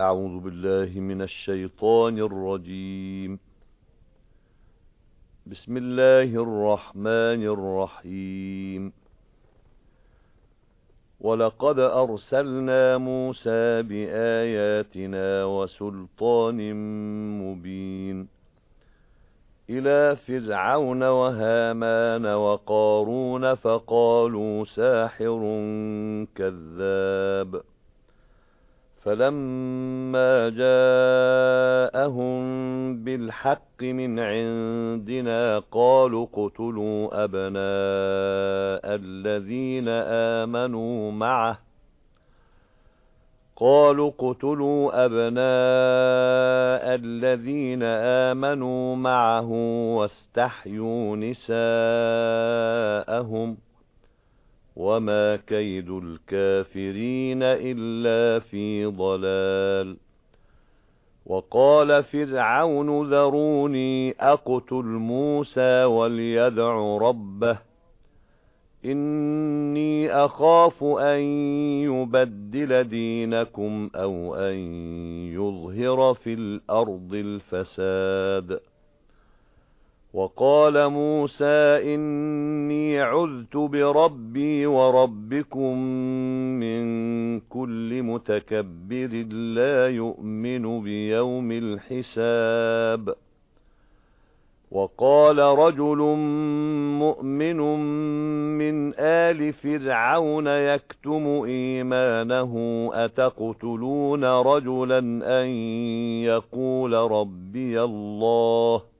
أعوذ بالله من الشيطان الرجيم. بسم الله الرحمن الرحيم. وَلَقَدْ أَرْسَلْنَا مُوسَى بِآيَاتِنَا وَسُلْطَانٍ مُبِينٍ. إِلَى فِرْعَوْنَ وَهَامَانَ وَقَارُونَ فَقَالُوا سَاحِرٌ كَذَّابٌ. فَلَمَّا جَاءَهُم بِالْحَقِّ مِنْ عِندِنَا قَالُوا اقْتُلُوا أَبْنَاءَ الَّذِينَ آمَنُوا مَعَهُ. قَالُوا اقْتُلُوا أَبْنَاءَ الَّذِينَ آمَنُوا مَعَهُ وَاسْتَحْيُوا نِسَاءَهُمْ وَمَا كَيْدُ الْكَافِرِينَ إِلَّا فِي ضَلَالٍ وَقَالَ فِرْعَوْنُ ذَرُونِي أَقْتُلْ مُوسَى وَلْيَدْعُ رَبَّهُ إِنِّي أَخَافُ أَن يُبَدِّلَ دِينَكُمْ أَوْ أَن يُظْهِرَ فِي الْأَرْضِ الْفَسَادَ وَقَالَ مُوسَى إِنِّي عُذْتُ بِرَبِّي وَرَبِّكُمْ مِنْ كُلِّ مُتَكَبِّرٍ لَا يُؤْمِنُ بِيَوْمِ الْحِسَابِ. وَقَالَ رَجُلٌ مُؤْمِنٌ مِنْ آلِ فِرْعَوْنَ يَكْتُمُ إِيمَانَهُ أَتَقْتُلُونَ رَجُلًا أَن يَقُولَ رَبِّيَ اللَّهُ؟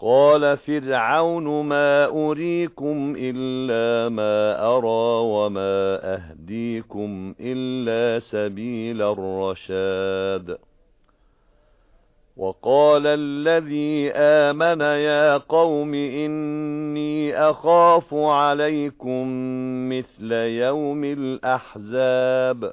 قَالَ فِرْعَوْنُ مَا أُرِيكُمْ إِلَّا مَا أَرَى وَمَا أَهْدِيكُمْ إِلَّا سَبِيلَ الرَّشَادِ. وَقَالَ الَّذِي آمَنَ يَا قَوْمِ إِنِّي أَخَافُ عَلَيْكُمْ مِثْلَ يَوْمِ الْأَحْزَابِ.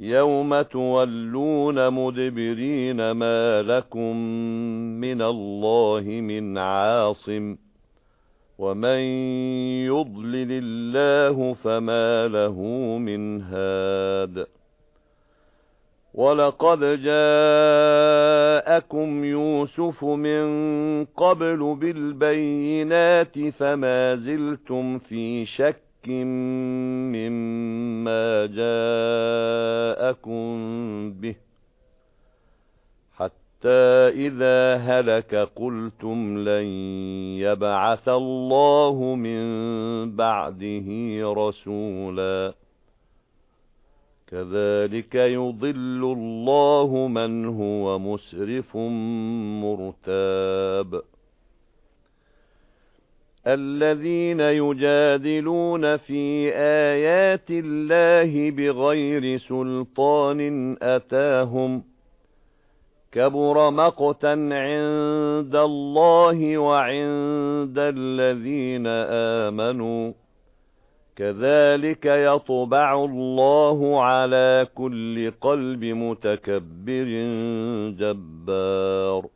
يَوْمَ تُوَلُّونَ مُدْبِرِينَ مَا لَكُمْ مِنَ اللَّهِ مِنْ عَاصِمٍ وَمَن يُضْلِلِ اللَّهُ فَمَا لَهُ مِنْ هَادٍ وَلَقَدْ جَاءَكُمْ يُوسُفُ مِنْ قَبْلُ بِالْبَيِّنَاتِ فَمَا زِلْتُمْ فِي شَكٍّ مِّمَّا جَاءَكُم بِهِ حَتَّى إِذَا هَلَكَ قُلْتُمْ لَن يَبْعَثَ اللَّهُ مِن بَعْدِهِ رَسُولًا كَذَلِكَ يُضِلُّ اللَّهُ مَنْ هُوَ مُسْرِفٌ مُرْتَابٌ الَّذِينَ يُجَادِلُونَ فِي آيَاتِ اللَّهِ بِغَيْرِ سُلْطَانٍ أَتَاهُمْ كَبُرَ مَقْتًا عِندَ اللَّهِ وَعِندَ الَّذِينَ آمَنُوا كَذَلِكَ يَطْبَعُ اللَّهُ عَلَى كُلِّ قَلْبِ مُتَكَبِّرٍ جَبَّارٍ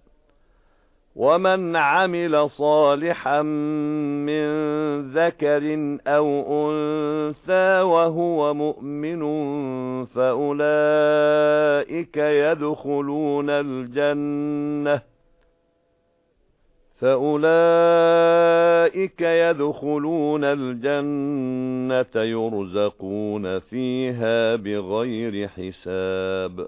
وَمَنْ عَمِلَ صَالِحًا مِنْ ذَكَرٍ أَوْ أُنْثَى وَهُوَ مُؤْمِنٌ فَأُولَئِكَ يَدْخُلُونَ الْجَنَّةَ فَأُولَئِكَ يَدْخُلُونَ الْجَنَّةَ يُرْزَقُونَ فِيهَا بِغَيْرِ حِسَابٍ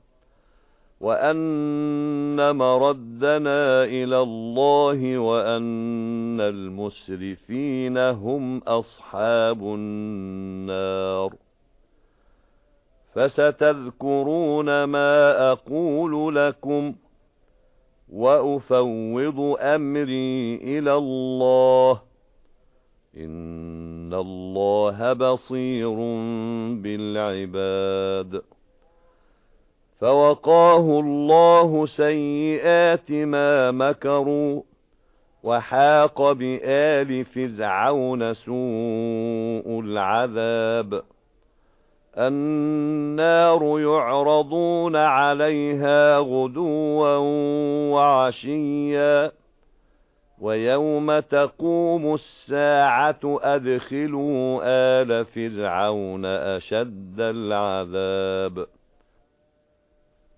وَأَنَّ مَرَدَّنَا إِلَى اللَّهِ وَأَنَّ الْمُسْرِفِينَ هُمْ أَصْحَابُ النَّارِ. فَسَتَذْكُرُونَ مَا أَقُولُ لَكُمْ وَأُفَوِّضُ أَمْرِي إِلَى اللَّهِ. إِنَّ اللَّهَ بَصِيرٌ بِالْعِبَادِ. فَوَقَاهُ اللَّهُ سَيِّئَاتِ مَا مَكَرُوا وَحَاقَ بِآلِ فِرْعَوْنَ سُوءُ الْعَذَابِ. النَّارُ يُعْرَضُونَ عَلَيْهَا غُدُوًّا وَعَشِيًّا وَيَوْمَ تَقُومُ السَّاعَةُ أَدْخِلُوا آلَ فِرْعَوْنَ أَشَدَّ الْعَذَابِ.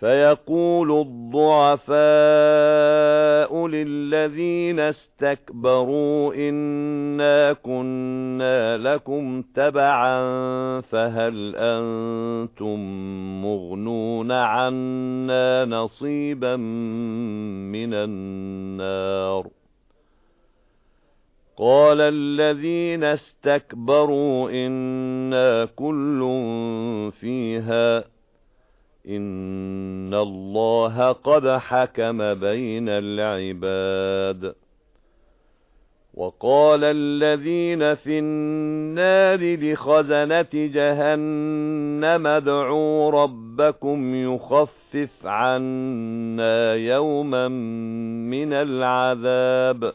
فَيَقُولُ الضُّعَفَاءُ لِلَّذِينَ اسْتَكْبَرُوا إِنَّا كُنَّا لَكُمْ تَبَعًا فَهَلْ أَنْتُمْ مُغْنُونَ عَنَّا نَصِيبًا مِنَ النَّارِ قَالَ الَّذِينَ اسْتَكْبَرُوا إِنَّا كُلٌّ فِيهَا إِنَّ اللَّهَ قَدْ حَكَمَ بَيْنَ الْعِبَادِ وَقَالَ الَّذِينَ فِي النَّارِ لِخَزَنَةِ جَهَنَّمَ ادْعُوا رَبَّكُمْ يُخَفِّفْ عَنَّا يَوْمًا مِنَ الْعَذَابِ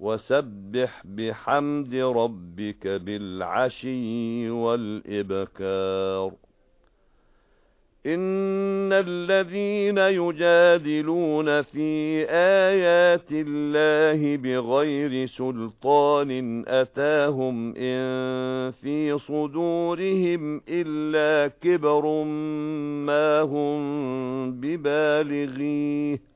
وَسَبِّحْ بِحَمْدِ رَبِّكَ بِالْعَشِيِّ وَالْإِبْكَارِ. إِنَّ الَّذِينَ يُجَادِلُونَ فِي آيَاتِ اللَّهِ بِغَيْرِ سُلْطَانٍ أَتَاهُمْ إِن فِي صُدُورِهِمْ إِلَّا كِبْرٌ مَا هُمْ بِبَالِغِيهِ.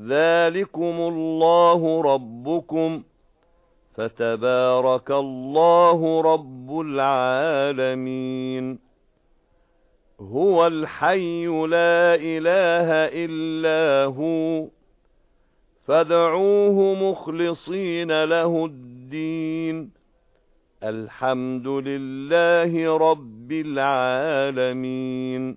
ذَلِكُمُ اللَّهُ رَبُّكُمْ فَتَبَارَكَ اللَّهُ رَبُّ الْعَالَمِينَ هُوَ الْحَيُّ لَا إِلَٰهَ إِلَّا هُوَ فَادْعُوهُ مُخْلِصِينَ لَهُ الدِّينَ الْحَمْدُ لِلَّهِ رَبِّ الْعَالَمِينَ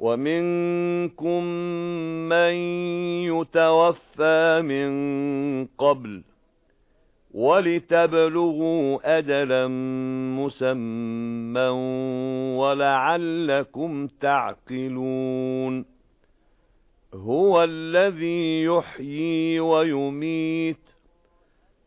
وَمِنكُم مَّن يُتَوَفَّى مِن قَبْلُ وَلِتَبْلُغُوا أَجَلًا مُّسَمًّى وَلَعَلَّكُمْ تَعْقِلُونَ هُوَ الَّذِي يُحْيِي وَيُمِيتُ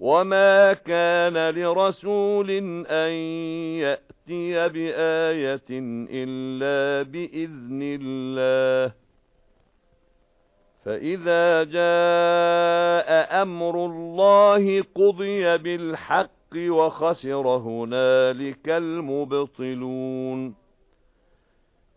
وَمَا كَانَ لِرَسُولٍ أَن يَأْتِيَ بِآيَةٍ إِلَّا بِإِذْنِ اللَّهِ فَإِذَا جَاءَ أَمْرُ اللَّهِ قُضِيَ بِالْحَقِّ وَخَسِرَ هُنَالِكَ الْمُبْطِلُونَ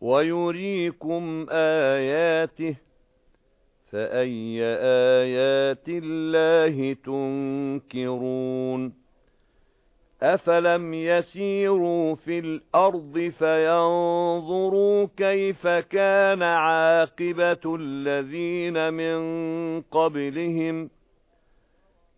وَيُرِيكُمْ آيَاتِهِ فَأَيَّ آيَاتِ اللَّهِ تُنكِرُونَ أَفَلَمْ يَسِيرُوا فِي الْأَرْضِ فَيَنظُرُوا كَيْفَ كَانَ عَاقِبَةُ الَّذِينَ مِن قَبْلِهِمْ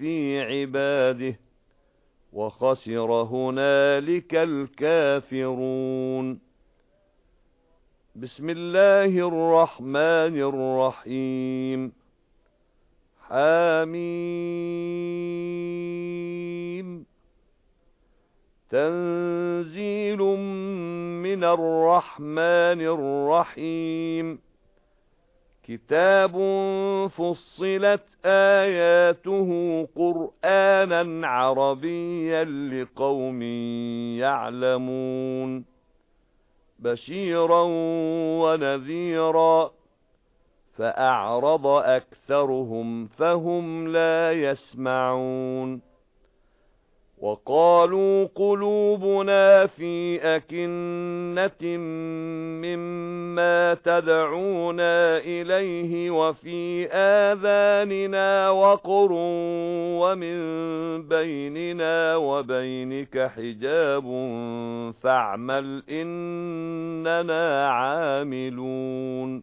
فِي عِبَادِهِ وَخَسِرَ هُنَالِكَ الْكَافِرُونَ. بِسْمِ اللَّهِ الرَّحْمَنِ الرَّحِيمِ. حَمِيمٌ. تَنزِيلٌ مِنَ الرَّحْمَنِ الرَّحِيمِ. كِتَابٌ فُصِّلَتْ آيَاتُهُ قُرْآنًا عَرَبِيًّا لِقَوْمٍ يَعْلَمُونَ بَشِيرًا وَنَذِيرًا فَأَعْرَضَ أَكْثَرُهُمْ فَهُمْ لَا يَسْمَعُونَ وَقَالُوا قُلُوبُنَا فِي أَكِنَّةٍ مِّمَّا تَدْعُونَا إِلَيْهِ وَفِي آذَانِنَا وَقْرٌ وَمِن بَيْنِنَا وَبَيْنِكَ حِجَابٌ فَاعْمَلْ إِنَّنَا عَامِلُونَ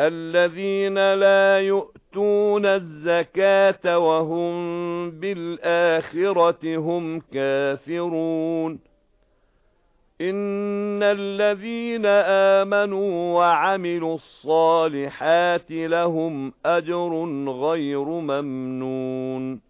الَّذِينَ لَا يُؤْتُونَ الزَّكَاةَ وَهُمْ بِالْآخِرَةِ هُمْ كَافِرُونَ. إِنَّ الَّذِينَ آمَنُوا وَعَمِلُوا الصَّالِحَاتِ لَهُمْ أَجْرٌ غَيْرُ مَمْنُونٍ.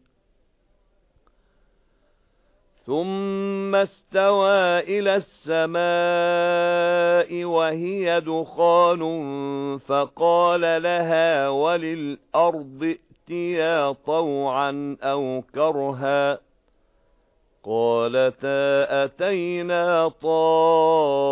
ثُمَّ اسْتَوَى إِلَى السَّمَاءِ وَهِيَ دُخَانٌ فَقَالَ لَهَا وَلِلْأَرْضِ ائْتِيَا طَوْعًا أَوْ كَرْهًا قَالَتَا أَتَيْنَا طَائِعِينَ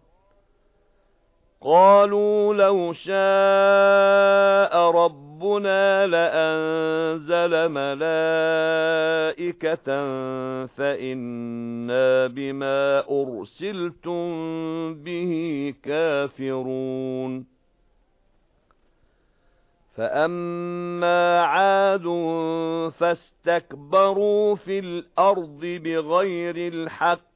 قَالُوا لَوْ شَاءَ رَبُّنَا لَأَنزَلَ مَلَائِكَةً فَإِنَّا بِمَا أُرْسِلْتُم بِهِ كَافِرُونَ. فَأَمَّا عَادٌ فَاسْتَكْبَرُوا فِي الْأَرْضِ بِغَيْرِ الْحَقِّ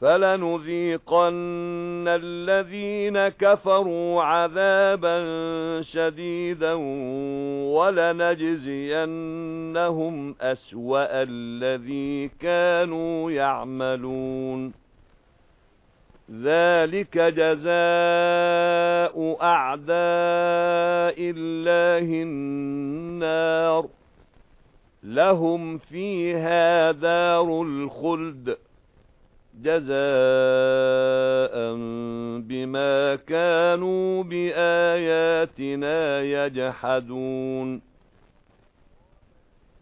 فَلَنُذِيقَنَّ الَّذِينَ كَفَرُوا عَذَابًا شَدِيدًا وَلَنَجْزِيَنَّهُمْ أَسْوَأَ الَّذِي كَانُوا يَعْمَلُونَ ذَلِكَ جَزَاءُ أَعْدَاءِ اللَّهِ النَّارُ لَهُمْ فِيهَا دَارُ الْخُلْدِ جَزَاءً بِمَا كَانُوا بِآيَاتِنَا يَجْحَدُونَ.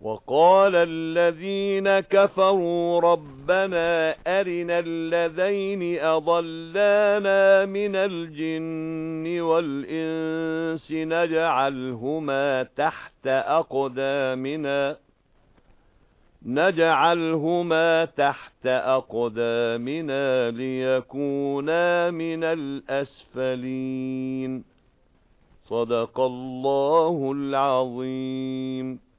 وَقَالَ الَّذِينَ كَفَرُوا رَبَّنَا أَرِنَا الَّذَيْنِ أَضَلَّانَا مِنَ الْجِنِّ وَالْإِنسِ نَجْعَلْهُمَا تَحْتَ أَقْدَامِنَا. نَجْعَلْهُمَا تَحْتَ أَقْدَامِنَا لِيَكُونَا مِنَ الْأَسْفَلِينَ. صَدَقَ اللَّهُ الْعَظِيمُ.